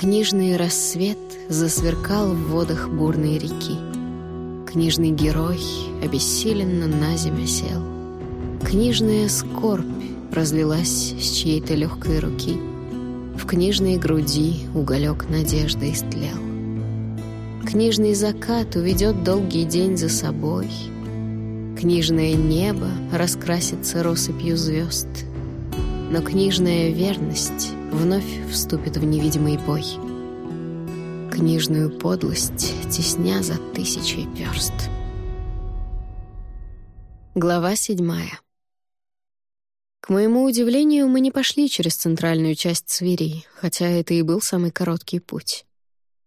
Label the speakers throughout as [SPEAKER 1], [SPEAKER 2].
[SPEAKER 1] Книжный рассвет засверкал в водах бурной реки. Книжный герой обессиленно на землю сел. Книжная скорбь разлилась с чьей-то легкой руки. В книжной груди уголек надежды истлел. Книжный закат уведет долгий день за собой. Книжное небо раскрасится россыпью звезд. Но книжная верность вновь вступит в невидимый бой. Книжную подлость тесня за тысячи перст. Глава седьмая. К моему удивлению, мы не пошли через центральную часть Свири, хотя это и был самый короткий путь.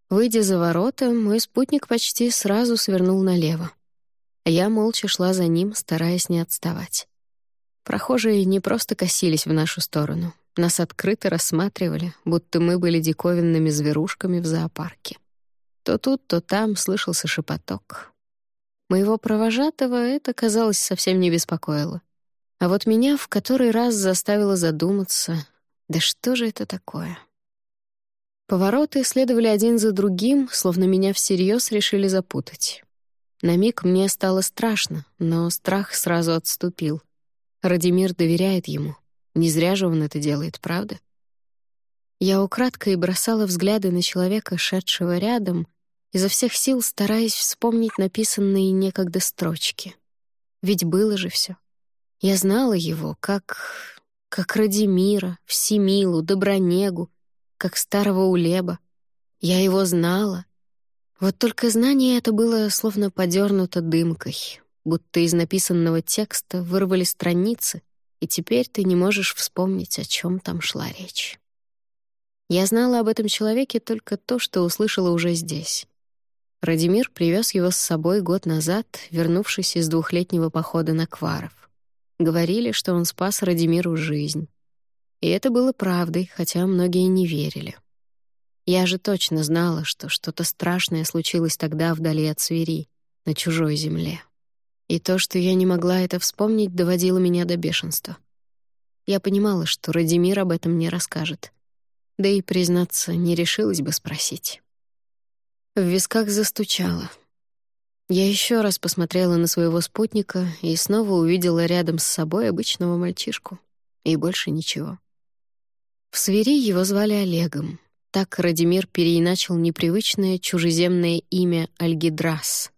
[SPEAKER 1] Выйдя за ворота, мой спутник почти сразу свернул налево. Я молча шла за ним, стараясь не отставать. Прохожие не просто косились в нашу сторону. Нас открыто рассматривали, будто мы были диковинными зверушками в зоопарке. То тут, то там слышался шепоток. Моего провожатого это, казалось, совсем не беспокоило. А вот меня в который раз заставило задуматься, да что же это такое? Повороты следовали один за другим, словно меня всерьез решили запутать. На миг мне стало страшно, но страх сразу отступил. Радимир доверяет ему. Не зря же он это делает, правда? Я украдкой бросала взгляды на человека, шедшего рядом, изо всех сил стараясь вспомнить написанные некогда строчки. Ведь было же все. Я знала его как... как Радимира, Всемилу, Добронегу, как старого Улеба. Я его знала. Вот только знание это было словно подернуто дымкой, будто из написанного текста вырвали страницы, и теперь ты не можешь вспомнить, о чем там шла речь. Я знала об этом человеке только то, что услышала уже здесь. Радимир привез его с собой год назад, вернувшись из двухлетнего похода на Кваров. Говорили, что он спас Радимиру жизнь. И это было правдой, хотя многие не верили. Я же точно знала, что что-то страшное случилось тогда вдали от Свири, на чужой земле. И то, что я не могла это вспомнить, доводило меня до бешенства. Я понимала, что Радимир об этом не расскажет. Да и, признаться, не решилась бы спросить. В висках застучало. Я еще раз посмотрела на своего спутника и снова увидела рядом с собой обычного мальчишку. И больше ничего. В свири его звали Олегом. Так Радимир переиначил непривычное чужеземное имя Альгидрас.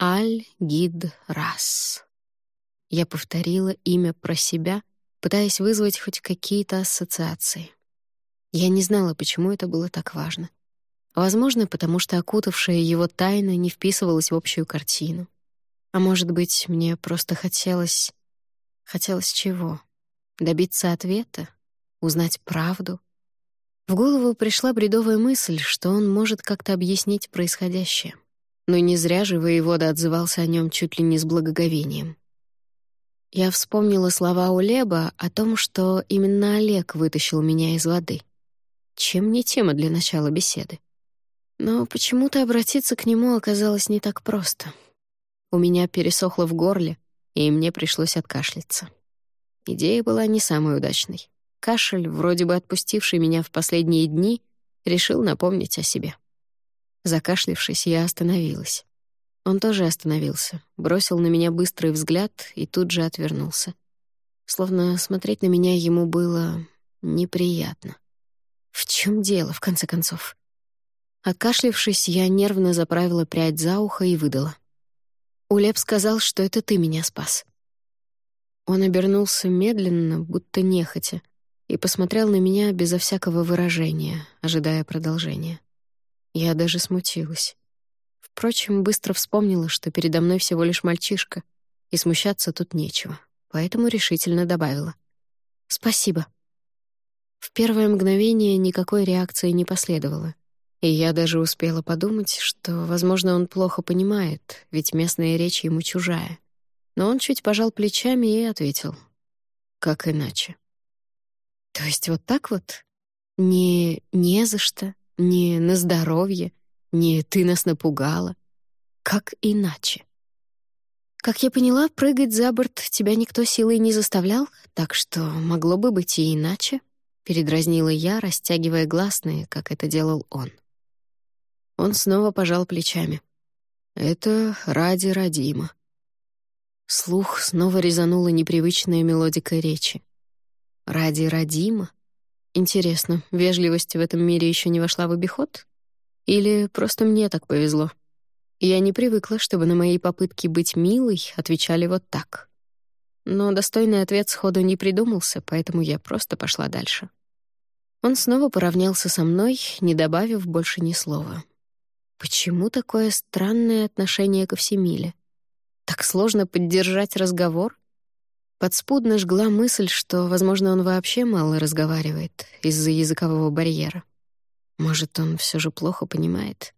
[SPEAKER 1] Аль-Гид-Рас. Я повторила имя про себя, пытаясь вызвать хоть какие-то ассоциации. Я не знала, почему это было так важно. Возможно, потому что окутавшая его тайна не вписывалась в общую картину. А может быть, мне просто хотелось... Хотелось чего? Добиться ответа? Узнать правду? В голову пришла бредовая мысль, что он может как-то объяснить происходящее — но не зря же воевода отзывался о нем чуть ли не с благоговением. Я вспомнила слова Улеба о том, что именно Олег вытащил меня из воды. Чем не тема для начала беседы? Но почему-то обратиться к нему оказалось не так просто. У меня пересохло в горле, и мне пришлось откашляться. Идея была не самой удачной. Кашель, вроде бы отпустивший меня в последние дни, решил напомнить о себе. Закашлившись, я остановилась. Он тоже остановился, бросил на меня быстрый взгляд и тут же отвернулся. Словно смотреть на меня ему было неприятно. В чем дело, в конце концов? Откашлившись, я нервно заправила прядь за ухо и выдала. «Улеп сказал, что это ты меня спас». Он обернулся медленно, будто нехотя, и посмотрел на меня безо всякого выражения, ожидая продолжения. Я даже смутилась. Впрочем, быстро вспомнила, что передо мной всего лишь мальчишка, и смущаться тут нечего, поэтому решительно добавила. «Спасибо». В первое мгновение никакой реакции не последовало, и я даже успела подумать, что, возможно, он плохо понимает, ведь местная речь ему чужая. Но он чуть пожал плечами и ответил. «Как иначе?» «То есть вот так вот? Не «не за что», не на здоровье, не ты нас напугала. Как иначе? Как я поняла, прыгать за борт тебя никто силой не заставлял, так что могло бы быть и иначе. передразнила я, растягивая гласные, как это делал он. Он снова пожал плечами. «Это ради Радима». Слух снова резанула непривычная мелодика речи. «Ради Радима? Интересно, вежливость в этом мире еще не вошла в обиход? Или просто мне так повезло?» Я не привыкла, чтобы на мои попытки быть милой отвечали вот так. Но достойный ответ сходу не придумался, поэтому я просто пошла дальше. Он снова поравнялся со мной, не добавив больше ни слова. Почему такое странное отношение ко всемиле? Так сложно поддержать разговор? Подспудно жгла мысль, что, возможно, он вообще мало разговаривает из-за языкового барьера. Может, он все же плохо понимает.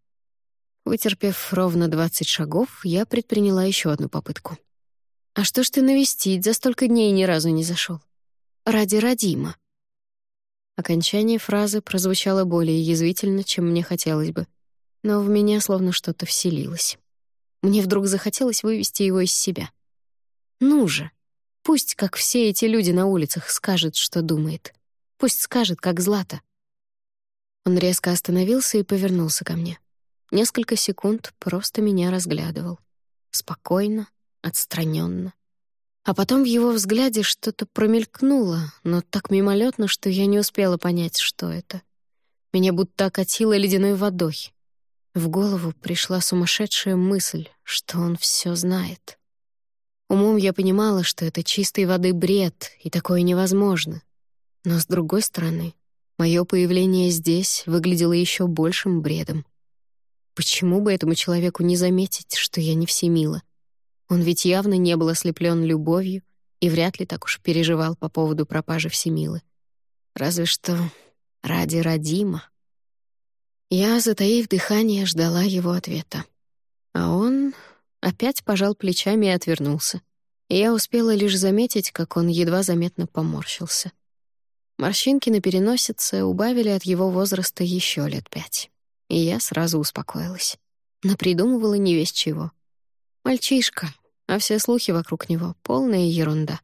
[SPEAKER 1] Вытерпев ровно двадцать шагов, я предприняла еще одну попытку. «А что ж ты навестить за столько дней ни разу не зашел? Ради Радима». Окончание фразы прозвучало более язвительно, чем мне хотелось бы, но в меня словно что-то вселилось. Мне вдруг захотелось вывести его из себя. «Ну же! Пусть, как все эти люди на улицах, скажет, что думает. Пусть скажет, как Злата». Он резко остановился и повернулся ко мне. Несколько секунд просто меня разглядывал. Спокойно, отстраненно. А потом в его взгляде что-то промелькнуло, но так мимолетно, что я не успела понять, что это. Меня будто окатило ледяной водой. В голову пришла сумасшедшая мысль, что он все знает. Умом я понимала, что это чистой воды бред, и такое невозможно. Но, с другой стороны, мое появление здесь выглядело еще большим бредом. Почему бы этому человеку не заметить, что я не всемила? Он ведь явно не был ослеплен любовью и вряд ли так уж переживал по поводу пропажи всемилы. Разве что ради Радима. Я, затаив дыхание, ждала его ответа. А он опять пожал плечами и отвернулся. И я успела лишь заметить, как он едва заметно поморщился. Морщинки на переносице убавили от его возраста еще лет пять и я сразу успокоилась. Напридумывала не весь чего. Мальчишка, а все слухи вокруг него — полная ерунда.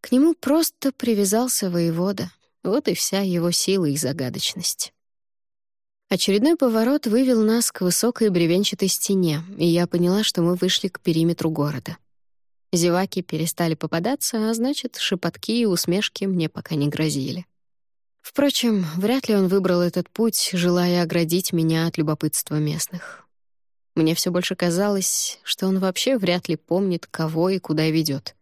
[SPEAKER 1] К нему просто привязался воевода. Вот и вся его сила и загадочность. Очередной поворот вывел нас к высокой бревенчатой стене, и я поняла, что мы вышли к периметру города. Зеваки перестали попадаться, а значит, шепотки и усмешки мне пока не грозили. Впрочем, вряд ли он выбрал этот путь, желая оградить меня от любопытства местных. Мне все больше казалось, что он вообще вряд ли помнит, кого и куда ведет.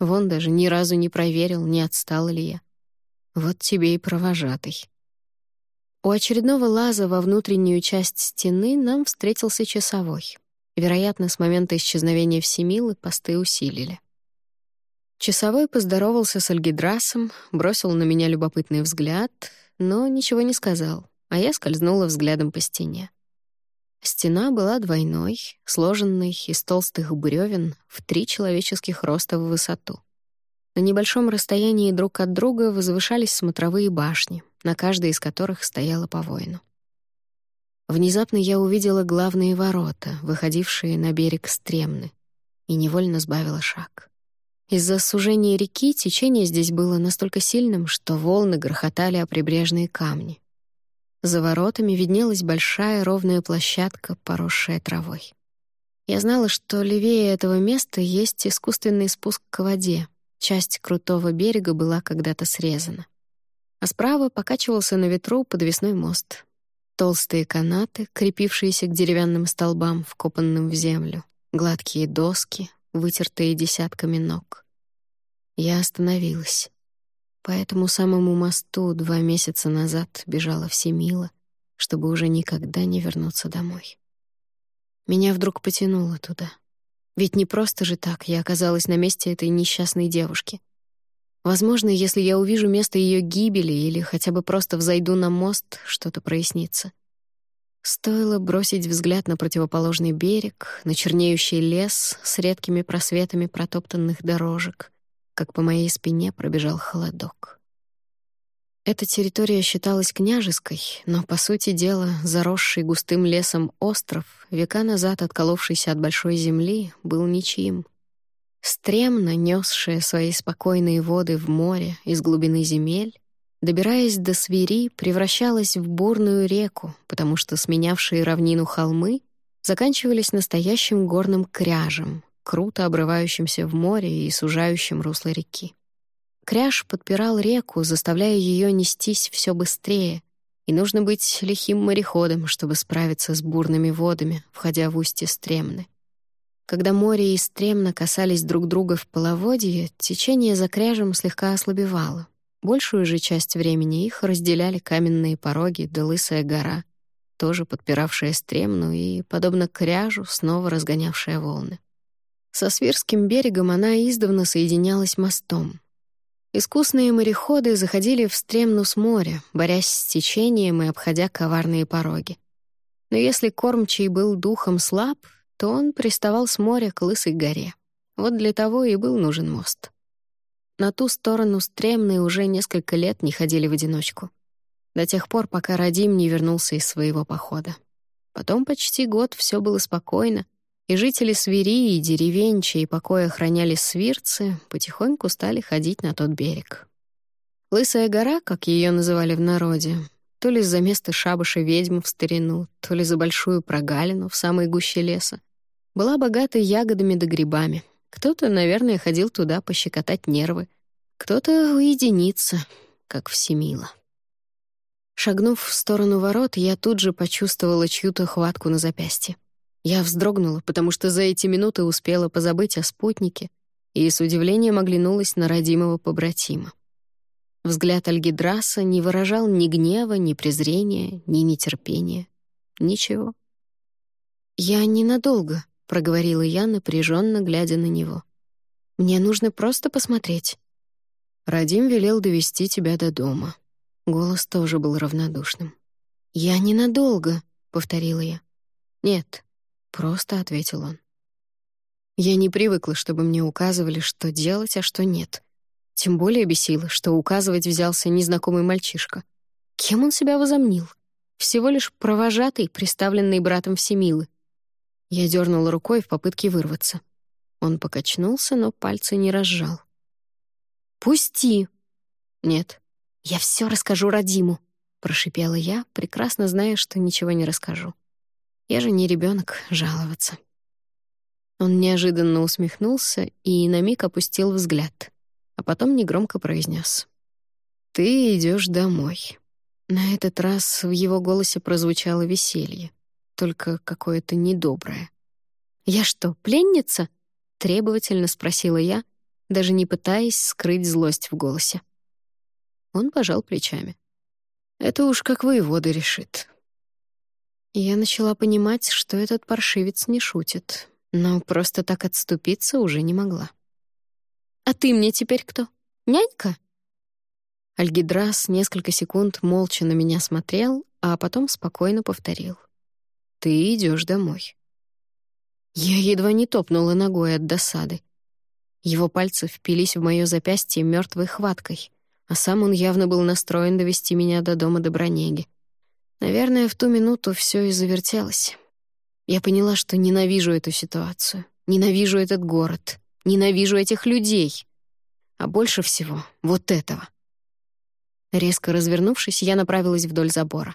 [SPEAKER 1] Вон даже ни разу не проверил, не отстала ли я. Вот тебе и провожатый. У очередного лаза во внутреннюю часть стены нам встретился часовой. Вероятно, с момента исчезновения Всемилы посты усилили. Часовой поздоровался с Альгидрасом, бросил на меня любопытный взгляд, но ничего не сказал, а я скользнула взглядом по стене. Стена была двойной, сложенной из толстых бревен в три человеческих роста в высоту. На небольшом расстоянии друг от друга возвышались смотровые башни, на каждой из которых стояла по воину. Внезапно я увидела главные ворота, выходившие на берег Стремны, и невольно сбавила шаг. Из-за сужения реки течение здесь было настолько сильным, что волны грохотали о прибрежные камни. За воротами виднелась большая ровная площадка, поросшая травой. Я знала, что левее этого места есть искусственный спуск к воде. Часть крутого берега была когда-то срезана. А справа покачивался на ветру подвесной мост. Толстые канаты, крепившиеся к деревянным столбам, вкопанным в землю. Гладкие доски, вытертые десятками ног. Я остановилась. По этому самому мосту два месяца назад бежала Всемила, чтобы уже никогда не вернуться домой. Меня вдруг потянуло туда. Ведь не просто же так я оказалась на месте этой несчастной девушки. Возможно, если я увижу место ее гибели или хотя бы просто взойду на мост, что-то прояснится. Стоило бросить взгляд на противоположный берег, на чернеющий лес с редкими просветами протоптанных дорожек, как по моей спине пробежал холодок. Эта территория считалась княжеской, но, по сути дела, заросший густым лесом остров, века назад отколовшийся от большой земли, был ничьим. Стремно несшая свои спокойные воды в море из глубины земель, добираясь до свири, превращалась в бурную реку, потому что сменявшие равнину холмы заканчивались настоящим горным кряжем, круто обрывающимся в море и сужающим русло реки. Кряж подпирал реку, заставляя ее нестись все быстрее, и нужно быть лихим мореходом, чтобы справиться с бурными водами, входя в устье Стремны. Когда море и Стремна касались друг друга в половодье, течение за кряжем слегка ослабевало. Большую же часть времени их разделяли каменные пороги да лысая гора, тоже подпиравшая Стремну и, подобно кряжу, снова разгонявшая волны. Со Свирским берегом она издавна соединялась мостом, Искусные мореходы заходили в стремну с моря, борясь с течением и обходя коварные пороги. Но если кормчий был духом слаб, то он приставал с моря к Лысой горе. Вот для того и был нужен мост. На ту сторону стремные уже несколько лет не ходили в одиночку. До тех пор, пока Радим не вернулся из своего похода. Потом почти год все было спокойно, и жители Свирии, деревень, чьи покои охраняли свирцы, потихоньку стали ходить на тот берег. Лысая гора, как ее называли в народе, то ли за место шабаша ведьм в старину, то ли за большую прогалину в самой гуще леса, была богата ягодами да грибами. Кто-то, наверное, ходил туда пощекотать нервы, кто-то уединиться, как всемило. Шагнув в сторону ворот, я тут же почувствовала чью-то хватку на запястье. Я вздрогнула, потому что за эти минуты успела позабыть о спутнике и с удивлением оглянулась на родимого побратима. Взгляд Альгидраса не выражал ни гнева, ни презрения, ни нетерпения. Ничего. «Я ненадолго», — проговорила я, напряженно глядя на него. «Мне нужно просто посмотреть». Радим велел довести тебя до дома. Голос тоже был равнодушным. «Я ненадолго», — повторила я. «Нет, Просто ответил он. Я не привыкла, чтобы мне указывали, что делать, а что нет. Тем более бесило, что указывать взялся незнакомый мальчишка. Кем он себя возомнил? Всего лишь провожатый, приставленный братом Всемилы. Я дернула рукой в попытке вырваться. Он покачнулся, но пальцы не разжал. «Пусти!» «Нет». «Я все расскажу Радиму», — прошипела я, прекрасно зная, что ничего не расскажу. Я же не ребенок жаловаться. Он неожиданно усмехнулся и на миг опустил взгляд, а потом негромко произнес: «Ты идешь домой». На этот раз в его голосе прозвучало веселье, только какое-то недоброе. «Я что, пленница?» — требовательно спросила я, даже не пытаясь скрыть злость в голосе. Он пожал плечами. «Это уж как воевода решит я начала понимать, что этот паршивец не шутит, но просто так отступиться уже не могла. «А ты мне теперь кто? Нянька?» Альгидрас несколько секунд молча на меня смотрел, а потом спокойно повторил. «Ты идешь домой». Я едва не топнула ногой от досады. Его пальцы впились в моё запястье мёртвой хваткой, а сам он явно был настроен довести меня до дома Добронеги. Наверное, в ту минуту все и завертелось. Я поняла, что ненавижу эту ситуацию, ненавижу этот город, ненавижу этих людей. А больше всего — вот этого. Резко развернувшись, я направилась вдоль забора.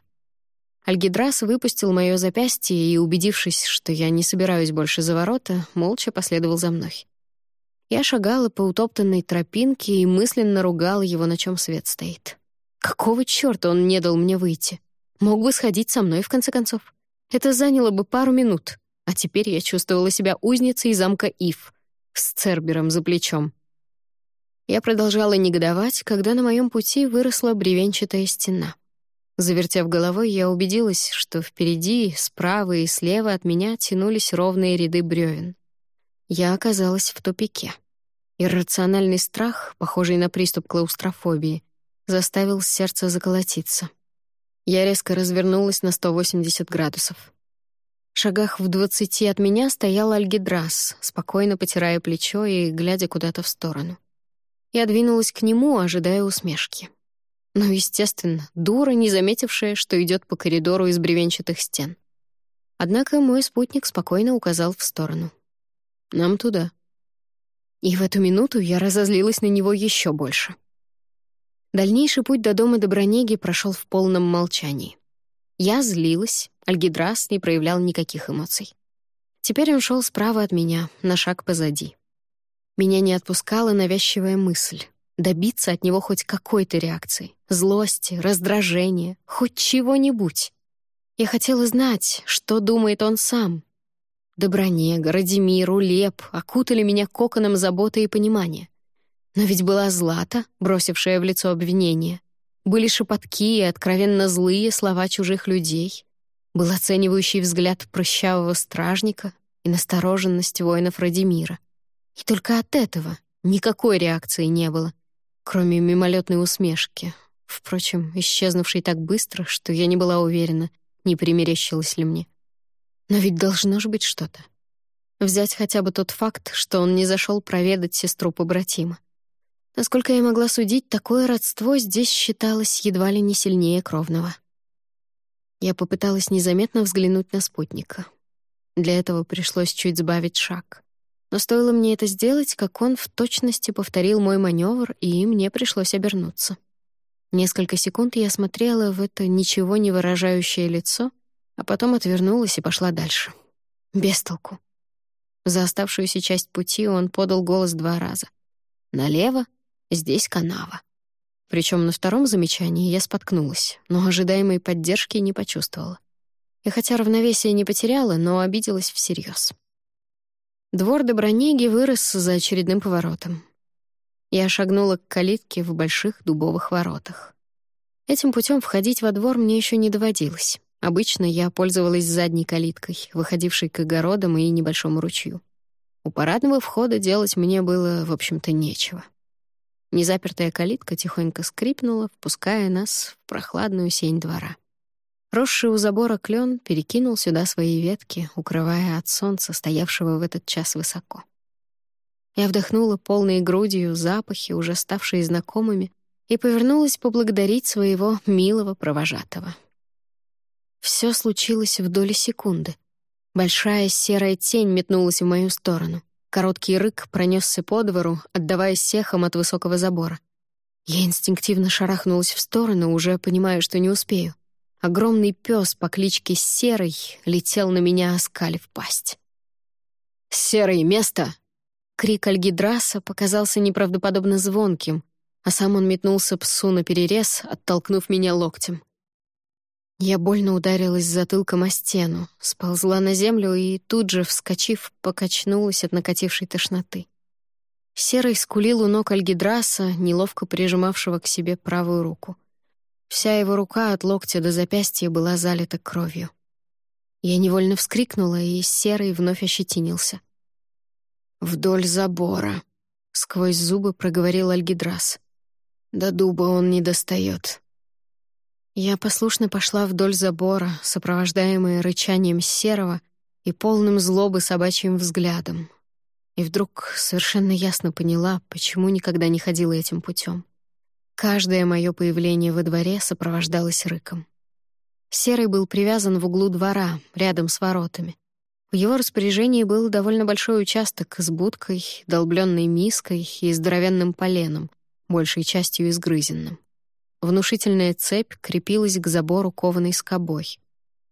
[SPEAKER 1] Альгидрас выпустил мое запястье и, убедившись, что я не собираюсь больше за ворота, молча последовал за мной. Я шагала по утоптанной тропинке и мысленно ругала его, на чем свет стоит. Какого чёрта он не дал мне выйти? Мог бы сходить со мной, в конце концов. Это заняло бы пару минут, а теперь я чувствовала себя узницей замка Ив с Цербером за плечом. Я продолжала негодовать, когда на моем пути выросла бревенчатая стена. Завертев головой, я убедилась, что впереди, справа и слева от меня тянулись ровные ряды бревен. Я оказалась в тупике. Иррациональный страх, похожий на приступ клаустрофобии, заставил сердце заколотиться. Я резко развернулась на 180 градусов. В шагах в двадцати от меня стоял Альгидрас, спокойно потирая плечо и глядя куда-то в сторону. Я двинулась к нему, ожидая усмешки. Но, естественно, дура, не заметившая, что идет по коридору из бревенчатых стен. Однако мой спутник спокойно указал в сторону. «Нам туда». И в эту минуту я разозлилась на него еще больше. Дальнейший путь до дома Добронеги прошел в полном молчании. Я злилась, Альгидрас не проявлял никаких эмоций. Теперь он шел справа от меня, на шаг позади. Меня не отпускала навязчивая мысль — добиться от него хоть какой-то реакции, злости, раздражения, хоть чего-нибудь. Я хотела знать, что думает он сам. Добронега, Радимир, Улеп окутали меня коконом заботы и понимания. Но ведь была Злата, бросившая в лицо обвинение. Были шепотки и откровенно злые слова чужих людей. Был оценивающий взгляд прыщавого стражника и настороженность воинов Радимира. И только от этого никакой реакции не было, кроме мимолетной усмешки, впрочем, исчезнувшей так быстро, что я не была уверена, не примерещилось ли мне. Но ведь должно же быть что-то. Взять хотя бы тот факт, что он не зашел проведать сестру побратима. Насколько я могла судить, такое родство здесь считалось едва ли не сильнее кровного. Я попыталась незаметно взглянуть на спутника. Для этого пришлось чуть сбавить шаг. Но стоило мне это сделать, как он в точности повторил мой маневр, и мне пришлось обернуться. Несколько секунд я смотрела в это ничего не выражающее лицо, а потом отвернулась и пошла дальше. Без толку. За оставшуюся часть пути он подал голос два раза. Налево Здесь канава. Причем на втором замечании я споткнулась, но ожидаемой поддержки не почувствовала. И хотя равновесие не потеряла, но обиделась всерьез. Двор Добронеги вырос за очередным поворотом. Я шагнула к калитке в больших дубовых воротах. Этим путем входить во двор мне еще не доводилось. Обычно я пользовалась задней калиткой, выходившей к огородам и небольшому ручью. У парадного входа делать мне было, в общем-то, нечего. Незапертая калитка тихонько скрипнула, впуская нас в прохладную сень двора. Росший у забора клен перекинул сюда свои ветки, укрывая от солнца, стоявшего в этот час высоко. Я вдохнула полной грудью запахи, уже ставшие знакомыми, и повернулась поблагодарить своего милого провожатого. Все случилось в доли секунды. Большая серая тень метнулась в мою сторону. Короткий рык пронесся по двору, отдаваясь сехом от высокого забора. Я инстинктивно шарахнулась в сторону, уже понимая, что не успею. Огромный пес по кличке Серый летел на меня, оскалив пасть. «Серый, место!» Крик Альгидраса показался неправдоподобно звонким, а сам он метнулся псу на перерез, оттолкнув меня локтем. Я больно ударилась затылком о стену, сползла на землю и тут же, вскочив, покачнулась от накатившей тошноты. Серый скулил у ног Альгидраса, неловко прижимавшего к себе правую руку. Вся его рука от локтя до запястья была залита кровью. Я невольно вскрикнула, и Серый вновь ощетинился. «Вдоль забора», — сквозь зубы проговорил Альгидрас. «До дуба он не достает. Я послушно пошла вдоль забора, сопровождаемая рычанием серого и полным злобы собачьим взглядом. И вдруг совершенно ясно поняла, почему никогда не ходила этим путем. Каждое мое появление во дворе сопровождалось рыком. Серый был привязан в углу двора, рядом с воротами. В его распоряжении был довольно большой участок с будкой, долбленной миской и здоровенным поленом, большей частью изгрызенным. Внушительная цепь крепилась к забору кованой скобой.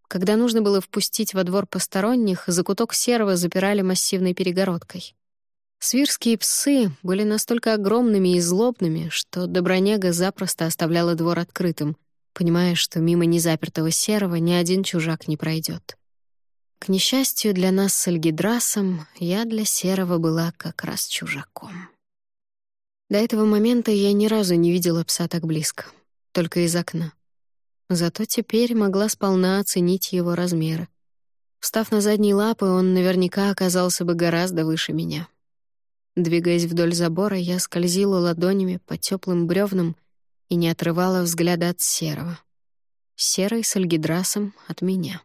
[SPEAKER 1] Когда нужно было впустить во двор посторонних, закуток серого запирали массивной перегородкой. Свирские псы были настолько огромными и злобными, что Добронега запросто оставляла двор открытым, понимая, что мимо незапертого серого ни один чужак не пройдет. К несчастью для нас с Альгидрасом, я для серого была как раз чужаком. До этого момента я ни разу не видела пса так близко только из окна. Зато теперь могла сполна оценить его размеры. Встав на задние лапы, он наверняка оказался бы гораздо выше меня. Двигаясь вдоль забора, я скользила ладонями по теплым бревнам и не отрывала взгляда от серого. Серый с Альгидрасом от меня.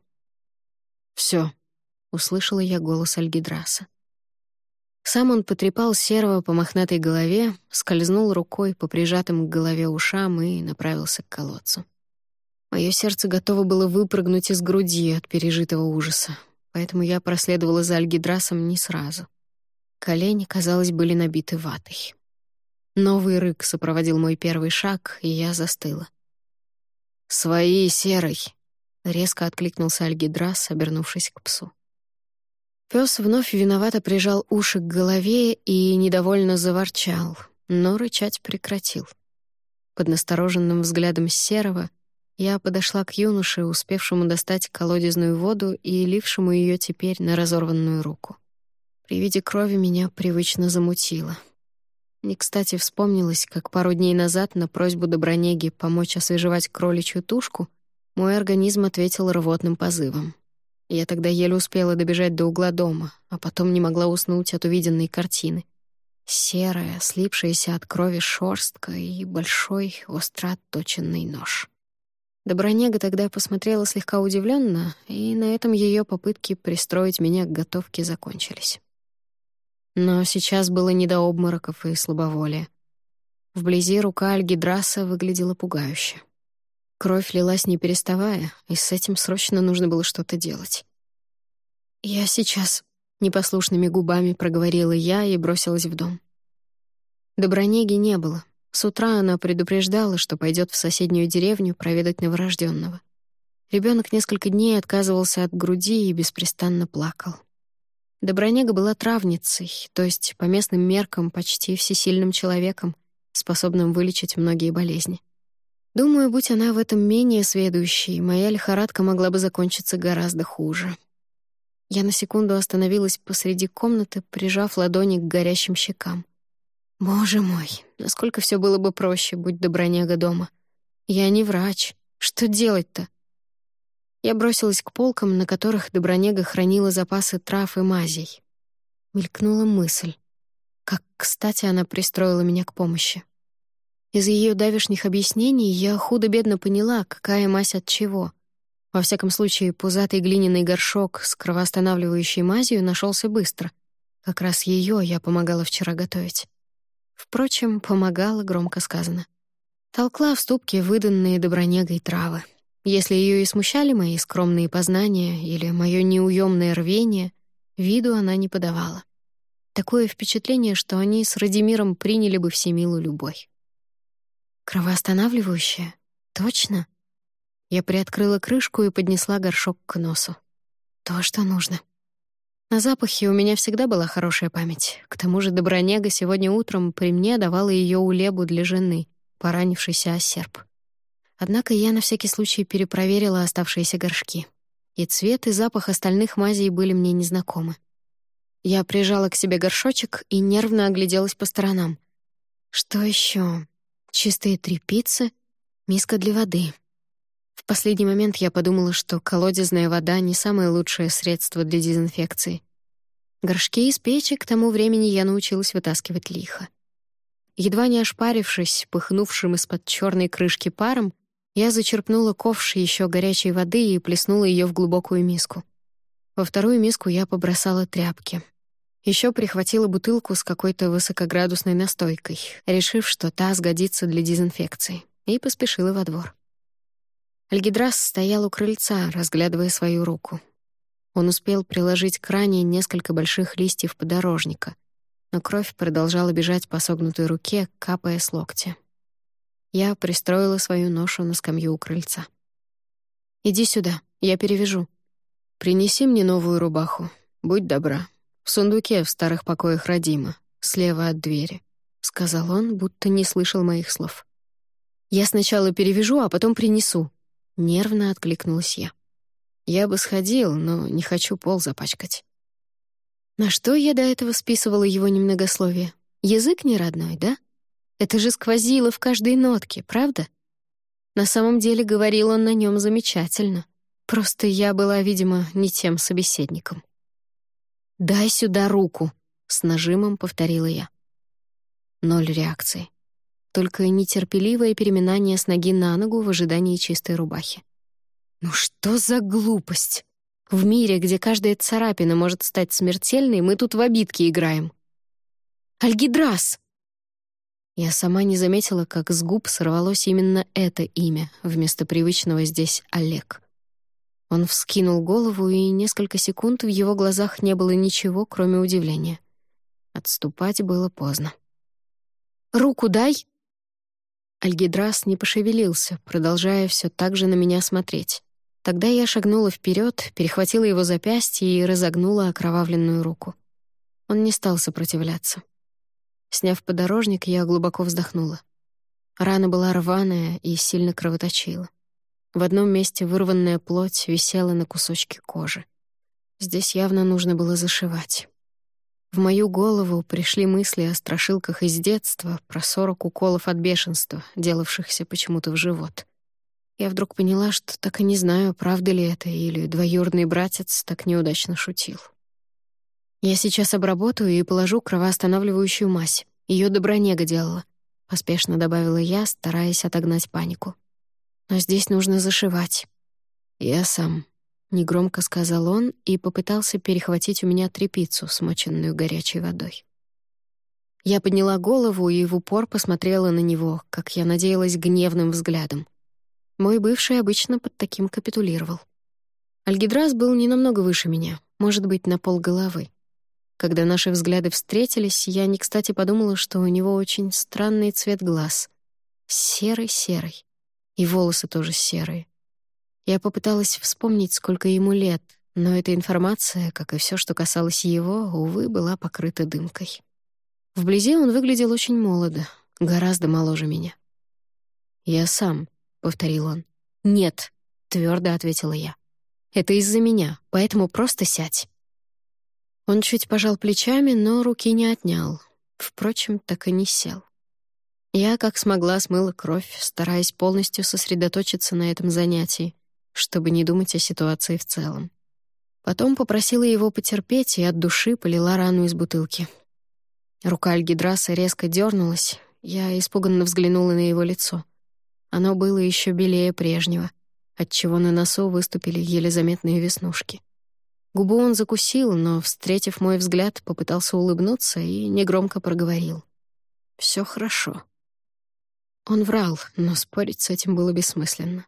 [SPEAKER 1] Все, услышала я голос Альгидраса. Сам он потрепал серого по мохнатой голове, скользнул рукой по прижатым к голове ушам и направился к колодцу. Мое сердце готово было выпрыгнуть из груди от пережитого ужаса, поэтому я проследовала за Альгидрасом не сразу. Колени, казалось, были набиты ватой. Новый рык сопроводил мой первый шаг, и я застыла. «Свои, серый!» — резко откликнулся Альгидрас, обернувшись к псу. Пес вновь виновато прижал уши к голове и недовольно заворчал, но рычать прекратил. Под настороженным взглядом Серого я подошла к юноше, успевшему достать колодезную воду и лившему ее теперь на разорванную руку. При виде крови меня привычно замутило. Не кстати вспомнилось, как пару дней назад на просьбу Добронеги помочь освежевать кроличью тушку мой организм ответил рвотным позывом. Я тогда еле успела добежать до угла дома, а потом не могла уснуть от увиденной картины. Серая, слипшаяся от крови шорстка и большой, остро отточенный нож. Добронега тогда посмотрела слегка удивленно, и на этом ее попытки пристроить меня к готовке закончились. Но сейчас было не до обмороков и слабоволия. Вблизи рука Альгидраса выглядела пугающе. Кровь лилась не переставая, и с этим срочно нужно было что-то делать. «Я сейчас», — непослушными губами проговорила я и бросилась в дом. Добронеги не было, с утра она предупреждала, что пойдет в соседнюю деревню проведать новорожденного. Ребенок несколько дней отказывался от груди и беспрестанно плакал. Добронега была травницей, то есть по местным меркам почти всесильным человеком, способным вылечить многие болезни. Думаю, будь она в этом менее сведущей, моя лихорадка могла бы закончиться гораздо хуже. Я на секунду остановилась посреди комнаты, прижав ладони к горящим щекам. Боже мой, насколько все было бы проще, будь Доброняга дома. Я не врач. Что делать-то? Я бросилась к полкам, на которых Добронега хранила запасы трав и мазей. Мелькнула мысль. Как, кстати, она пристроила меня к помощи. Из ее давешних объяснений я худо-бедно поняла, какая мазь от чего. Во всяком случае, пузатый глиняный горшок с кровоостанавливающей мазью нашелся быстро. Как раз ее я помогала вчера готовить. Впрочем, помогала громко сказано. Толкла в ступке выданные добронегой травы. Если ее и смущали мои скромные познания или мое неуемное рвение, виду она не подавала. Такое впечатление, что они с Радимиром приняли бы всемилу любой. «Кровоостанавливающее? Точно?» Я приоткрыла крышку и поднесла горшок к носу. То, что нужно. На запахи у меня всегда была хорошая память. К тому же Добронега сегодня утром при мне давала ее улебу для жены, поранившейся о серп. Однако я на всякий случай перепроверила оставшиеся горшки. И цвет, и запах остальных мазей были мне незнакомы. Я прижала к себе горшочек и нервно огляделась по сторонам. Что еще? Чистые тряпицы, миска для воды. В последний момент я подумала, что колодезная вода — не самое лучшее средство для дезинфекции. Горшки из печи к тому времени я научилась вытаскивать лихо. Едва не ошпарившись, пыхнувшим из-под черной крышки паром, я зачерпнула ковш еще горячей воды и плеснула ее в глубокую миску. Во вторую миску я побросала тряпки. Еще прихватила бутылку с какой-то высокоградусной настойкой, решив, что та сгодится для дезинфекции, и поспешила во двор. Альгидрас стоял у крыльца, разглядывая свою руку. Он успел приложить к ране несколько больших листьев подорожника, но кровь продолжала бежать по согнутой руке, капая с локтя. Я пристроила свою ношу на скамью у крыльца. «Иди сюда, я перевяжу. Принеси мне новую рубаху, будь добра. В сундуке в старых покоях Родима, слева от двери», — сказал он, будто не слышал моих слов. «Я сначала перевяжу, а потом принесу», Нервно откликнулась я. Я бы сходил, но не хочу пол запачкать. На что я до этого списывала его немногословие? Язык не родной, да? Это же сквозило в каждой нотке, правда? На самом деле говорил он на нем замечательно. Просто я была, видимо, не тем собеседником. «Дай сюда руку», — с нажимом повторила я. Ноль реакции только нетерпеливое переминание с ноги на ногу в ожидании чистой рубахи. Ну что за глупость? В мире, где каждая царапина может стать смертельной, мы тут в обидки играем. Альгидрас! Я сама не заметила, как с губ сорвалось именно это имя вместо привычного здесь Олег. Он вскинул голову, и несколько секунд в его глазах не было ничего, кроме удивления. Отступать было поздно. Руку дай!» Альгидрас не пошевелился, продолжая все так же на меня смотреть. Тогда я шагнула вперед, перехватила его запястье и разогнула окровавленную руку. Он не стал сопротивляться. Сняв подорожник, я глубоко вздохнула. Рана была рваная и сильно кровоточила. В одном месте вырванная плоть висела на кусочке кожи. Здесь явно нужно было зашивать. В мою голову пришли мысли о страшилках из детства про сорок уколов от бешенства, делавшихся почему-то в живот. Я вдруг поняла, что так и не знаю, правда ли это, или двоюродный братец так неудачно шутил. Я сейчас обработаю и положу кровоостанавливающую мазь. Ее добронега делала. Поспешно добавила я, стараясь отогнать панику. Но здесь нужно зашивать. Я сам. Негромко сказал он и попытался перехватить у меня трепицу, смоченную горячей водой. Я подняла голову и в упор посмотрела на него, как я надеялась, гневным взглядом. Мой бывший обычно под таким капитулировал. Альгидрас был не намного выше меня, может быть, на пол головы. Когда наши взгляды встретились, я не кстати подумала, что у него очень странный цвет глаз. Серый-серый. И волосы тоже серые. Я попыталась вспомнить, сколько ему лет, но эта информация, как и все, что касалось его, увы, была покрыта дымкой. Вблизи он выглядел очень молодо, гораздо моложе меня. «Я сам», — повторил он. «Нет», — твердо ответила я. «Это из-за меня, поэтому просто сядь». Он чуть пожал плечами, но руки не отнял. Впрочем, так и не сел. Я, как смогла, смыла кровь, стараясь полностью сосредоточиться на этом занятии, чтобы не думать о ситуации в целом. Потом попросила его потерпеть и от души полила рану из бутылки. Рука Альгидраса резко дернулась, я испуганно взглянула на его лицо. Оно было еще белее прежнего, отчего на носу выступили еле заметные веснушки. Губу он закусил, но, встретив мой взгляд, попытался улыбнуться и негромко проговорил. «Всё хорошо». Он врал, но спорить с этим было бессмысленно.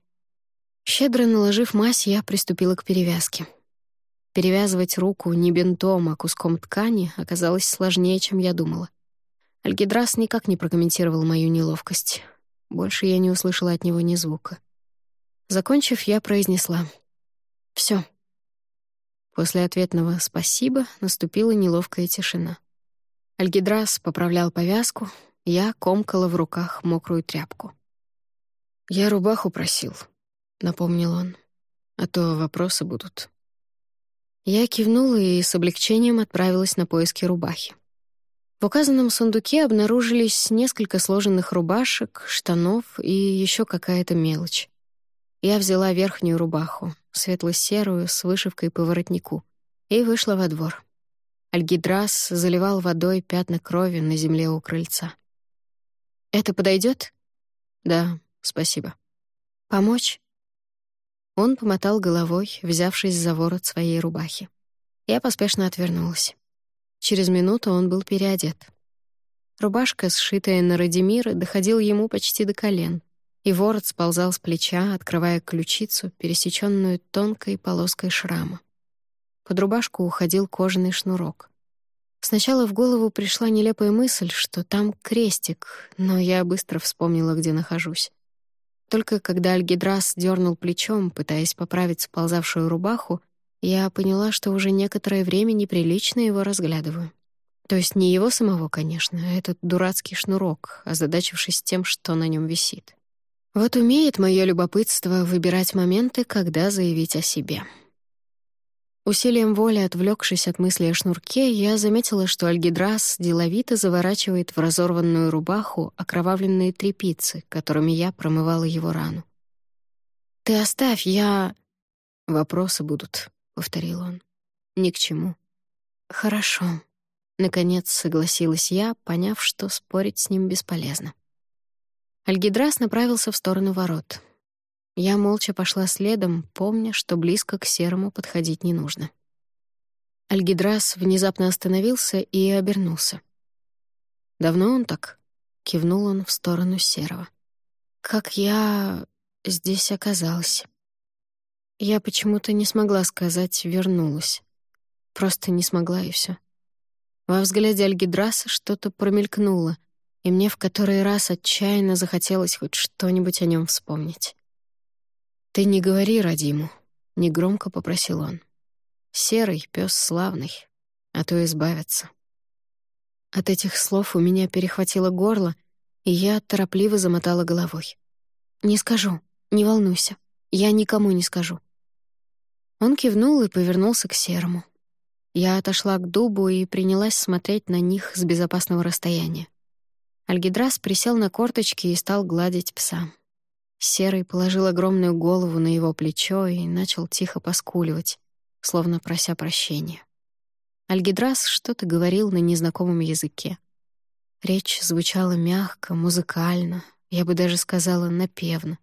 [SPEAKER 1] Щедро наложив мазь, я приступила к перевязке. Перевязывать руку не бинтом, а куском ткани оказалось сложнее, чем я думала. Альгидрас никак не прокомментировал мою неловкость. Больше я не услышала от него ни звука. Закончив, я произнесла «Всё». После ответного «спасибо» наступила неловкая тишина. Альгидрас поправлял повязку, я комкала в руках мокрую тряпку. «Я рубаху просил», — напомнил он, — «а то вопросы будут». Я кивнула и с облегчением отправилась на поиски рубахи. В указанном сундуке обнаружились несколько сложенных рубашек, штанов и еще какая-то мелочь. Я взяла верхнюю рубаху, светло-серую, с вышивкой по воротнику, и вышла во двор. Альгидрас заливал водой пятна крови на земле у крыльца. «Это подойдет? «Да, спасибо». «Помочь?» Он помотал головой, взявшись за ворот своей рубахи. Я поспешно отвернулась. Через минуту он был переодет. Рубашка, сшитая на Радимира, доходила ему почти до колен и ворот сползал с плеча, открывая ключицу, пересеченную тонкой полоской шрама. Под рубашку уходил кожаный шнурок. Сначала в голову пришла нелепая мысль, что там крестик, но я быстро вспомнила, где нахожусь. Только когда Альгидрас дернул плечом, пытаясь поправить сползавшую рубаху, я поняла, что уже некоторое время неприлично его разглядываю. То есть не его самого, конечно, а этот дурацкий шнурок, озадачившись тем, что на нем висит. Вот умеет мое любопытство выбирать моменты, когда заявить о себе. Усилием воли, отвлекшись от мысли о шнурке, я заметила, что Альгидрас деловито заворачивает в разорванную рубаху окровавленные трепицы, которыми я промывала его рану. «Ты оставь, я...» «Вопросы будут», — повторил он. «Ни к чему». «Хорошо», — наконец согласилась я, поняв, что спорить с ним бесполезно. Альгидрас направился в сторону ворот. Я молча пошла следом, помня, что близко к серому подходить не нужно. Альгидрас внезапно остановился и обернулся. «Давно он так?» — кивнул он в сторону серого. «Как я здесь оказалась?» Я почему-то не смогла сказать «вернулась». Просто не смогла, и все. Во взгляде Альгидраса что-то промелькнуло, и мне в который раз отчаянно захотелось хоть что-нибудь о нем вспомнить. «Ты не говори Радиму», — негромко попросил он. «Серый, пес славный, а то избавятся». От этих слов у меня перехватило горло, и я торопливо замотала головой. «Не скажу, не волнуйся, я никому не скажу». Он кивнул и повернулся к серому. Я отошла к дубу и принялась смотреть на них с безопасного расстояния. Альгидрас присел на корточки и стал гладить пса. Серый положил огромную голову на его плечо и начал тихо поскуливать, словно прося прощения. Альгидрас что-то говорил на незнакомом языке. Речь звучала мягко, музыкально, я бы даже сказала, напевно.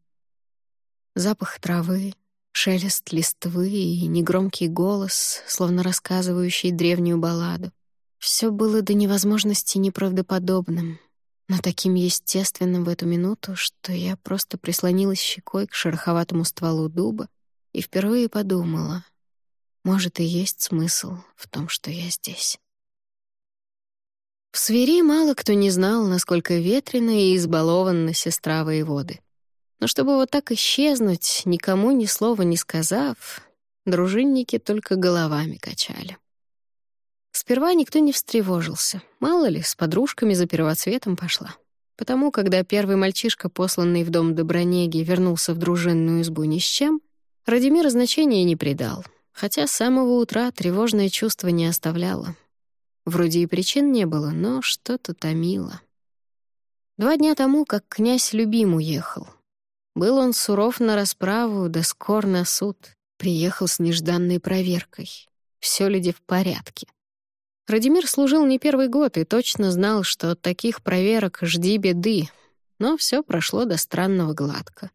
[SPEAKER 1] Запах травы, шелест листвы и негромкий голос, словно рассказывающий древнюю балладу. Все было до невозможности неправдоподобным, но таким естественным в эту минуту, что я просто прислонилась щекой к шероховатому стволу дуба и впервые подумала, может, и есть смысл в том, что я здесь. В Свири мало кто не знал, насколько ветрена и избалованна сестра воеводы. Но чтобы вот так исчезнуть, никому ни слова не сказав, дружинники только головами качали. Сперва никто не встревожился. Мало ли, с подружками за первоцветом пошла. Потому, когда первый мальчишка, посланный в дом Добронеги, вернулся в дружинную избу ни с чем, Радимир значения не придал, хотя с самого утра тревожное чувство не оставляло. Вроде и причин не было, но что-то томило. Два дня тому, как князь Любим уехал. Был он суров на расправу, да скор на суд. Приехал с нежданной проверкой. Все ли в порядке? Радимир служил не первый год и точно знал, что от таких проверок жди беды, но все прошло до странного гладко.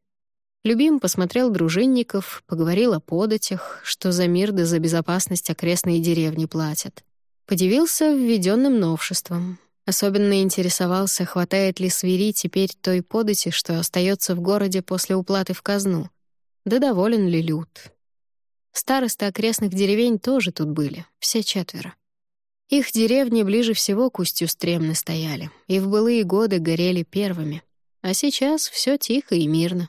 [SPEAKER 1] Любим посмотрел дружинников, поговорил о податях, что за мир да за безопасность окрестные деревни платят. Подивился введенным новшеством. Особенно интересовался, хватает ли свири теперь той подати, что остается в городе после уплаты в казну. Да доволен ли люд. Старосты окрестных деревень тоже тут были, все четверо. Их деревни ближе всего к устью стремны стояли, и в былые годы горели первыми. А сейчас все тихо и мирно.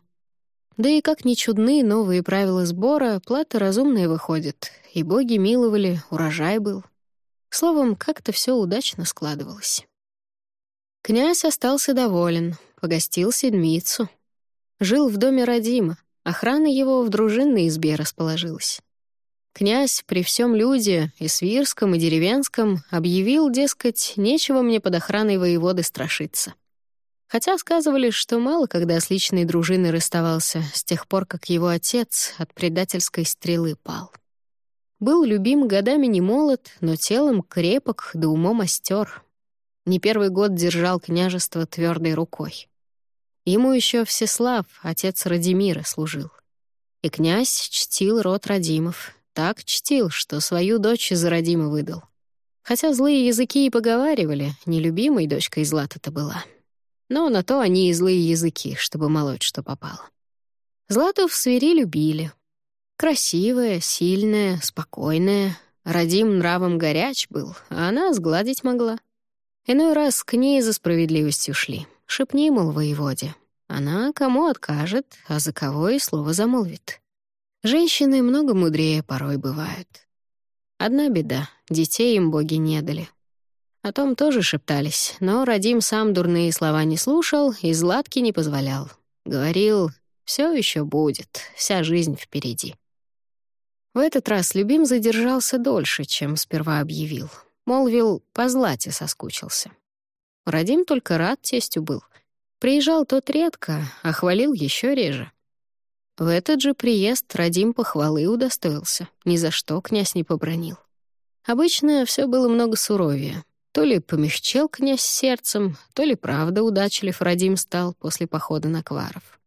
[SPEAKER 1] Да и как ни чудны новые правила сбора, плата разумная выходит, и боги миловали, урожай был. Словом, как-то все удачно складывалось. Князь остался доволен, погостил седмицу. Жил в доме Радима, охрана его в дружинной избе расположилась. Князь при всем люде, и свирском, и деревенском, объявил, дескать, нечего мне под охраной воеводы страшиться. Хотя сказывали, что мало когда с личной дружиной расставался с тех пор, как его отец от предательской стрелы пал. Был любим годами не молод, но телом крепок да умом остер. Не первый год держал княжество твердой рукой. Ему еще Всеслав, отец Радимира, служил. И князь чтил род Радимов, так чтил, что свою дочь из Родима выдал. Хотя злые языки и поговаривали, нелюбимой дочкой Злата-то была. Но на то они и злые языки, чтобы молоть, что попало. Злату в свири любили. Красивая, сильная, спокойная. Родим нравом горяч был, а она сгладить могла. Иной раз к ней за справедливостью шли. Шепни, мол, воеводе. Она кому откажет, а за кого и слово замолвит. Женщины много мудрее порой бывают. Одна беда — детей им боги не дали. О том тоже шептались, но Радим сам дурные слова не слушал и Златки не позволял. Говорил, все еще будет, вся жизнь впереди. В этот раз Любим задержался дольше, чем сперва объявил. Молвил, по Злате соскучился. Радим только рад тестю был. Приезжал тот редко, а хвалил еще реже. В этот же приезд Радим похвалы удостоился, ни за что князь не побронил. Обычно все было много суровее. То ли помягчел князь сердцем, то ли правда удачлив Радим стал после похода на Кваров.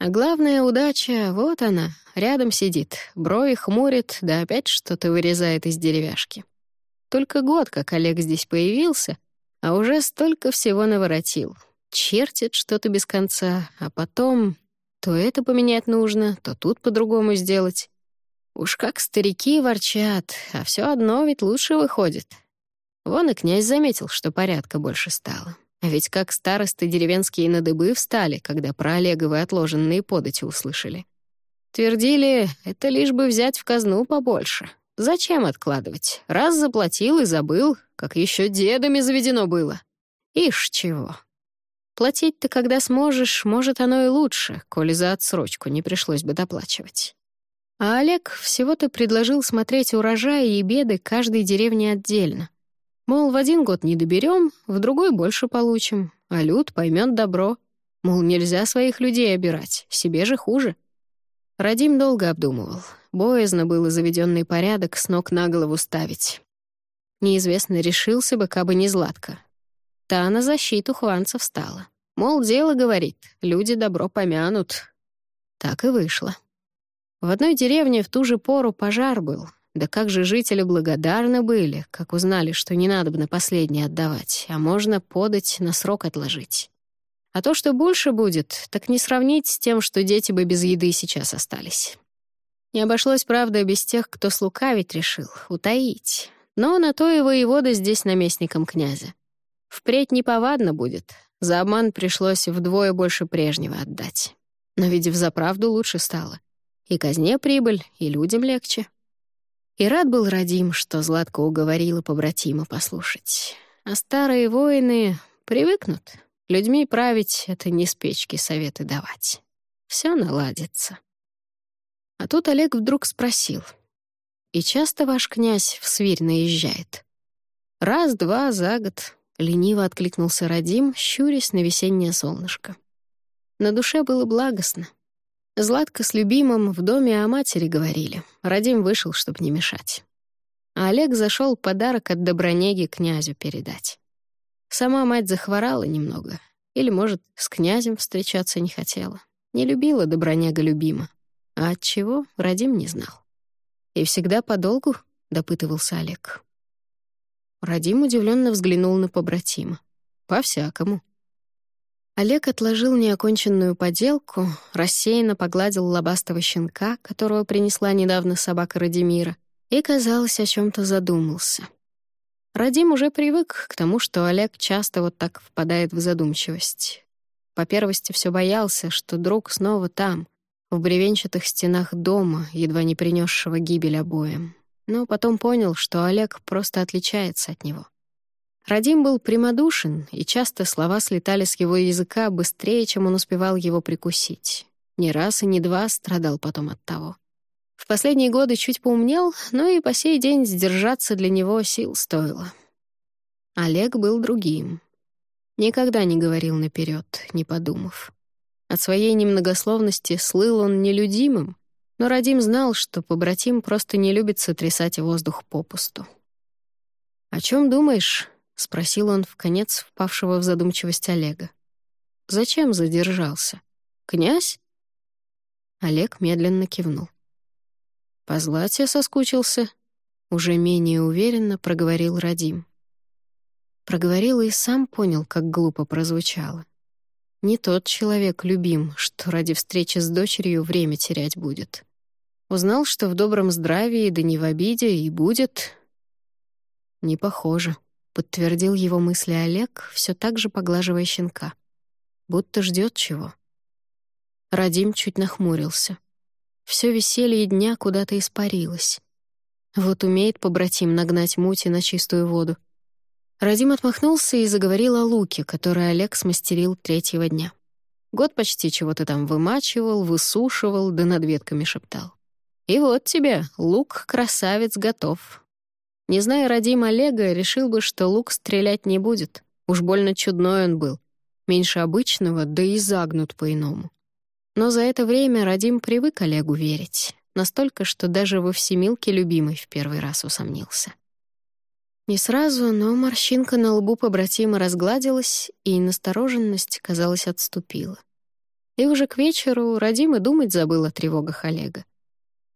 [SPEAKER 1] А главная удача, вот она, рядом сидит, брови хмурит, да опять что-то вырезает из деревяшки. Только год, как Олег здесь появился, а уже столько всего наворотил. Чертит что-то без конца, а потом то это поменять нужно, то тут по-другому сделать. Уж как старики ворчат, а все одно ведь лучше выходит. Вон и князь заметил, что порядка больше стало. А ведь как старосты деревенские на дыбы встали, когда про Олеговы отложенные подати услышали. Твердили, это лишь бы взять в казну побольше. Зачем откладывать? Раз заплатил и забыл, как еще дедами заведено было. Ишь чего. Платить-то, когда сможешь, может, оно и лучше, коли за отсрочку не пришлось бы доплачивать. А Олег всего-то предложил смотреть урожаи и беды каждой деревни отдельно. Мол, в один год не доберем, в другой больше получим, а люд поймет добро. Мол, нельзя своих людей обирать, себе же хуже. Радим долго обдумывал. Боязно было заведенный порядок с ног на голову ставить. Неизвестно, решился бы, кабы не Златка. Та на защиту хванцев стала. Мол, дело, говорит, люди добро помянут. Так и вышло. В одной деревне в ту же пору пожар был. Да как же жители благодарны были, как узнали, что не надо бы на последнее отдавать, а можно подать, на срок отложить. А то, что больше будет, так не сравнить с тем, что дети бы без еды сейчас остались. Не обошлось, правда, без тех, кто слукавить решил, утаить. Но на то и воевода здесь наместником князя. Впредь неповадно будет. За обман пришлось вдвое больше прежнего отдать. Но ведь взаправду лучше стало. И казне прибыль, и людям легче. И рад был Радим, что Златко уговорила побратима послушать. А старые воины привыкнут, Людьми править — это не с печки советы давать. Все наладится. А тут Олег вдруг спросил. «И часто ваш князь в свирь наезжает?» «Раз-два за год», — лениво откликнулся Радим, щурясь на весеннее солнышко. На душе было благостно. Златка с любимым в доме о матери говорили. Радим вышел, чтобы не мешать. А Олег зашел подарок от Добронеги князю передать. Сама мать захворала немного. Или, может, с князем встречаться не хотела. Не любила Доброняга любима. А от чего Радим не знал. «И всегда подолгу?» — допытывался Олег. Радим удивленно взглянул на побратима. «По-всякому». Олег отложил неоконченную поделку, рассеянно погладил лобастого щенка, которого принесла недавно собака Радимира, и, казалось, о чем то задумался. Радим уже привык к тому, что Олег часто вот так впадает в задумчивость. По первости все боялся, что друг снова там, в бревенчатых стенах дома, едва не принесшего гибель обоим. Но потом понял, что Олег просто отличается от него. Радим был прямодушен, и часто слова слетали с его языка быстрее, чем он успевал его прикусить. Ни раз и ни два страдал потом от того. В последние годы чуть поумнел, но и по сей день сдержаться для него сил стоило. Олег был другим. Никогда не говорил наперед, не подумав. От своей немногословности слыл он нелюдимым, но Радим знал, что побратим просто не любит сотрясать воздух попусту. «О чем думаешь?» — спросил он в конец впавшего в задумчивость Олега. «Зачем задержался? Князь?» Олег медленно кивнул. «По злате соскучился?» Уже менее уверенно проговорил Радим. Проговорил и сам понял, как глупо прозвучало. Не тот человек любим, что ради встречи с дочерью время терять будет. Узнал, что в добром здравии, да не в обиде, и будет... Не похоже, подтвердил его мысли Олег, все так же поглаживая щенка. Будто ждет чего. Радим чуть нахмурился. Все веселье дня куда-то испарилось. Вот умеет побратим нагнать мути на чистую воду. Радим отмахнулся и заговорил о луке, который Олег смастерил третьего дня. Год почти чего-то там вымачивал, высушивал, да над ветками шептал. «И вот тебе, лук-красавец готов». Не зная Радим Олега, решил бы, что лук стрелять не будет. Уж больно чудной он был. Меньше обычного, да и загнут по-иному. Но за это время Радим привык Олегу верить. Настолько, что даже во всемилке любимый в первый раз усомнился. Не сразу, но морщинка на лбу побратима разгладилась, и настороженность, казалось, отступила. И уже к вечеру Радим и думать забыл о тревогах Олега.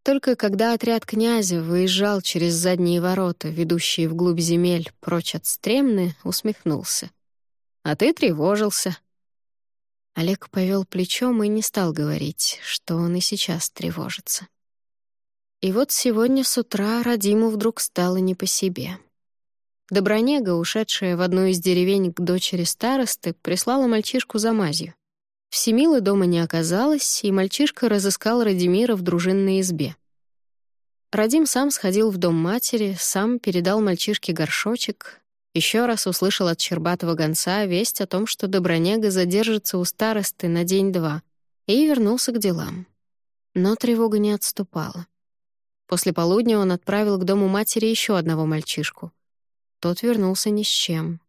[SPEAKER 1] Только когда отряд князя выезжал через задние ворота, ведущие вглубь земель, прочь от стремны, усмехнулся. «А ты тревожился», Олег повел плечом и не стал говорить, что он и сейчас тревожится. И вот сегодня с утра Радиму вдруг стало не по себе. Добронега, ушедшая в одну из деревень к дочери старосты, прислала мальчишку за мазью. Всемилы дома не оказалось, и мальчишка разыскал Радимира в дружинной избе. Радим сам сходил в дом матери, сам передал мальчишке горшочек, еще раз услышал от Щербатого гонца весть о том, что Добронега задержится у старосты на день-два, и вернулся к делам. Но тревога не отступала. После полудня он отправил к дому матери еще одного мальчишку. Тот вернулся ни с чем.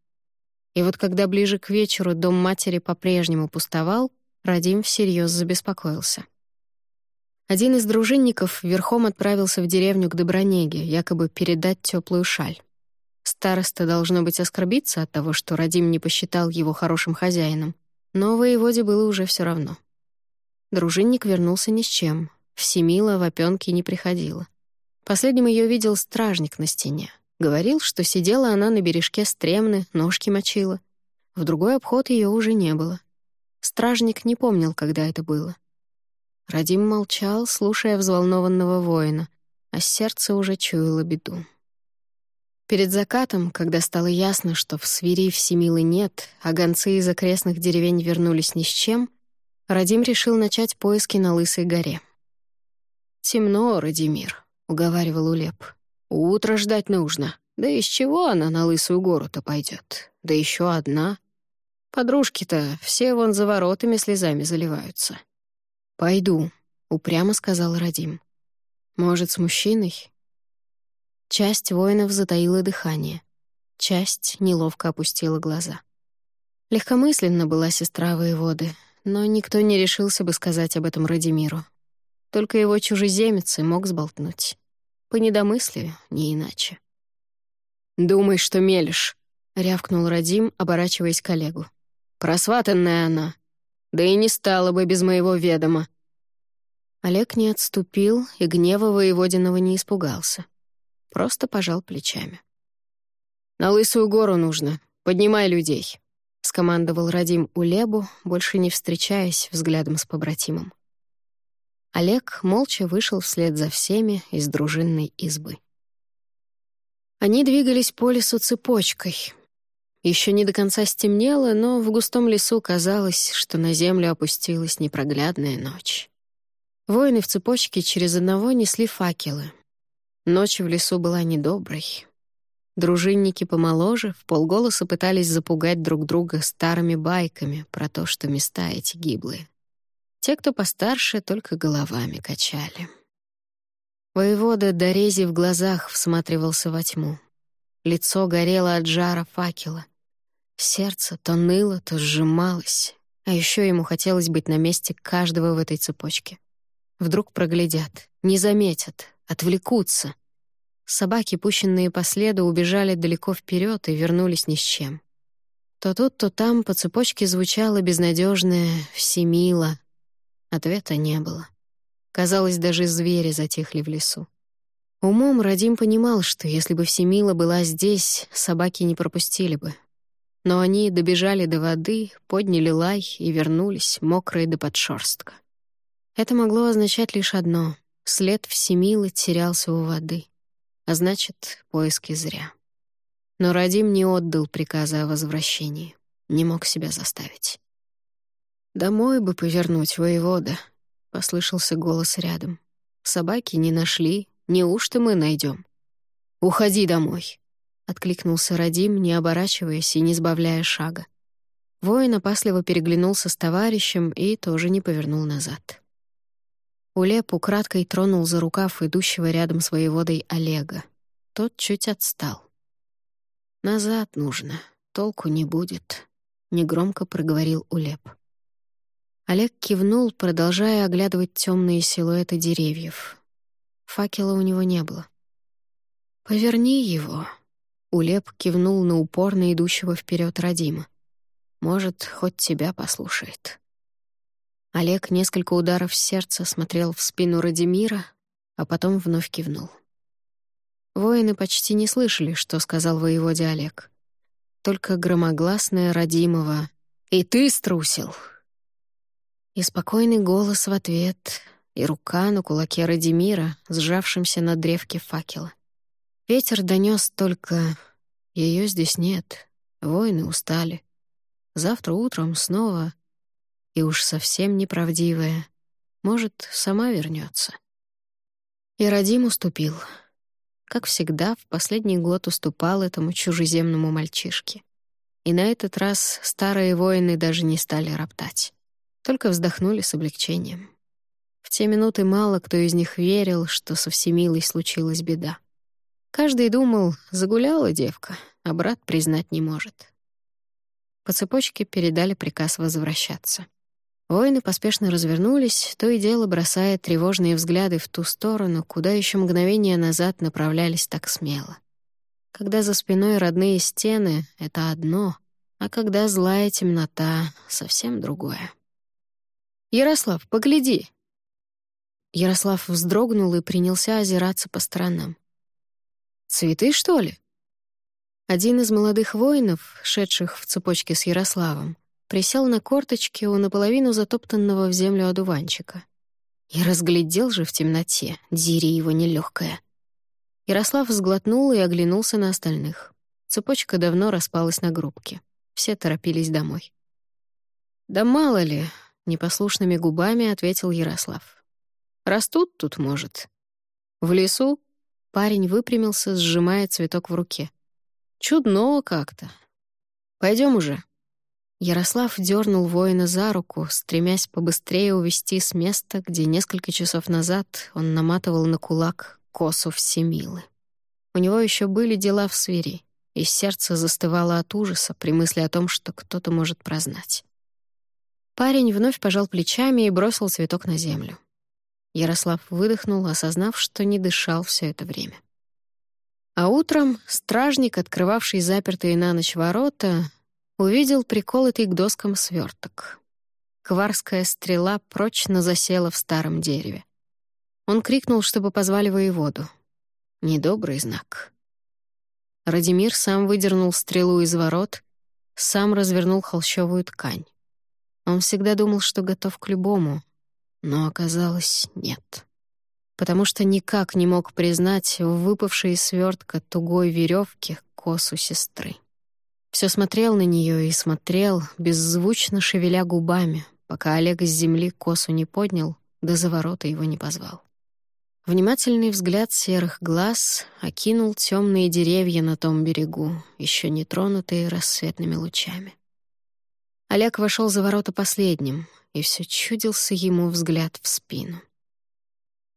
[SPEAKER 1] И вот когда ближе к вечеру дом матери по-прежнему пустовал, Радим всерьез забеспокоился. Один из дружинников верхом отправился в деревню к Добронеге, якобы передать теплую шаль. Староста должно быть оскорбиться от того, что Радим не посчитал его хорошим хозяином, но воеводе было уже все равно. Дружинник вернулся ни с чем. Всемила в опёнке не приходила. Последним ее видел стражник на стене. Говорил, что сидела она на бережке стремны, ножки мочила. В другой обход ее уже не было. Стражник не помнил, когда это было. Радим молчал, слушая взволнованного воина, а сердце уже чуяло беду. Перед закатом, когда стало ясно, что в свири всемилы нет, а гонцы из окрестных деревень вернулись ни с чем, Радим решил начать поиски на Лысой горе. «Темно, Радимир», — уговаривал Улеп. Утро ждать нужно. Да из чего она на Лысую гору-то пойдет? Да еще одна. Подружки-то все вон за воротами слезами заливаются. «Пойду», — упрямо сказал Радим. «Может, с мужчиной?» Часть воинов затаила дыхание. Часть неловко опустила глаза. Легкомысленно была сестра воеводы, но никто не решился бы сказать об этом Радимиру. Только его чужеземец и мог сболтнуть. По недомыслию, не иначе. «Думай, что мелешь», — рявкнул Радим, оборачиваясь к коллегу. «Просватанная она. Да и не стала бы без моего ведома». Олег не отступил и гнева воеводиного не испугался. Просто пожал плечами. «На Лысую гору нужно. Поднимай людей», — скомандовал Радим Улебу, больше не встречаясь взглядом с побратимом. Олег молча вышел вслед за всеми из дружинной избы. Они двигались по лесу цепочкой. Еще не до конца стемнело, но в густом лесу казалось, что на землю опустилась непроглядная ночь. Воины в цепочке через одного несли факелы. Ночь в лесу была недоброй. Дружинники помоложе в полголоса пытались запугать друг друга старыми байками про то, что места эти гиблые. Те, кто постарше, только головами качали. Воевода до рези в глазах всматривался во тьму. Лицо горело от жара факела. Сердце то ныло, то сжималось. А еще ему хотелось быть на месте каждого в этой цепочке. Вдруг проглядят, не заметят, отвлекутся. Собаки, пущенные по следу, убежали далеко вперед и вернулись ни с чем. То тут, то там по цепочке звучало безнадежное «всемило», Ответа не было. Казалось, даже звери затихли в лесу. Умом Радим понимал, что если бы Всемила была здесь, собаки не пропустили бы. Но они добежали до воды, подняли лай и вернулись, мокрые до подшерстка. Это могло означать лишь одно — след Всемилы терялся у воды. А значит, поиски зря. Но Радим не отдал приказа о возвращении, не мог себя заставить. «Домой бы повернуть, воевода», — послышался голос рядом. «Собаки не нашли, неужто мы найдем? «Уходи домой», — откликнулся Радим, не оборачиваясь и не сбавляя шага. Воин опасливо переглянулся с товарищем и тоже не повернул назад. Улеп украдкой тронул за рукав идущего рядом с воеводой Олега. Тот чуть отстал. «Назад нужно, толку не будет», — негромко проговорил Улеп. Олег кивнул, продолжая оглядывать темные силуэты деревьев. Факела у него не было. «Поверни его», — Улеп кивнул на упорно идущего вперед Радима. «Может, хоть тебя послушает». Олег несколько ударов сердца смотрел в спину Радимира, а потом вновь кивнул. Воины почти не слышали, что сказал воеводе Олег. Только громогласное Радимова «И ты струсил! И спокойный голос в ответ, и рука на кулаке Радимира, сжавшимся на древке факела. Ветер донес только Ее здесь нет. Воины устали. Завтра утром снова... И уж совсем неправдивая. Может, сама вернется. И Радим уступил. Как всегда, в последний год уступал этому чужеземному мальчишке. И на этот раз старые воины даже не стали роптать. Только вздохнули с облегчением. В те минуты мало кто из них верил, что со всемилой случилась беда. Каждый думал, загуляла девка, а брат признать не может. По цепочке передали приказ возвращаться. Воины поспешно развернулись, то и дело бросая тревожные взгляды в ту сторону, куда еще мгновение назад направлялись так смело. Когда за спиной родные стены — это одно, а когда злая темнота — совсем другое. «Ярослав, погляди!» Ярослав вздрогнул и принялся озираться по сторонам. «Цветы, что ли?» Один из молодых воинов, шедших в цепочке с Ярославом, присел на корточки у наполовину затоптанного в землю одуванчика. И разглядел же в темноте, дири его нелегкая. Ярослав сглотнул и оглянулся на остальных. Цепочка давно распалась на группки. Все торопились домой. «Да мало ли», — непослушными губами ответил Ярослав. «Растут тут, может». «В лесу?» — парень выпрямился, сжимая цветок в руке. «Чудно как-то. Пойдем уже». Ярослав дернул воина за руку, стремясь побыстрее увести с места, где несколько часов назад он наматывал на кулак косу всемилы. У него еще были дела в свири, и сердце застывало от ужаса при мысли о том, что кто-то может прознать. Парень вновь пожал плечами и бросил цветок на землю. Ярослав выдохнул, осознав, что не дышал все это время. А утром стражник, открывавший запертые на ночь ворота, увидел приколотый к доскам сверток. Кварская стрела прочно засела в старом дереве. Он крикнул, чтобы позвали воеводу. Недобрый знак. Радимир сам выдернул стрелу из ворот, сам развернул холщовую ткань. Он всегда думал, что готов к любому, но оказалось нет. Потому что никак не мог признать выпавшей из свертка тугой веревки косу сестры. Все смотрел на нее и смотрел, беззвучно шевеля губами, пока Олег с земли косу не поднял, да за ворота его не позвал. Внимательный взгляд серых глаз окинул темные деревья на том берегу, еще не тронутые рассветными лучами. Олег вошел за ворота последним, и все чудился ему взгляд в спину.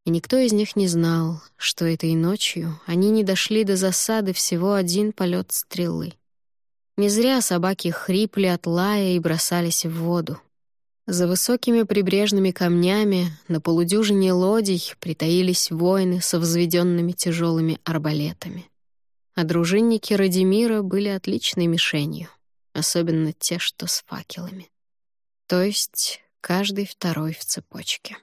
[SPEAKER 1] И никто из них не знал, что этой ночью они не дошли до засады всего один полет стрелы. Не зря собаки хрипли от лая и бросались в воду. За высокими прибрежными камнями на полудюжине лодий притаились воины со взведенными тяжелыми арбалетами. А дружинники Радимира были отличной мишенью, особенно те, что с факелами. То есть каждый второй в цепочке.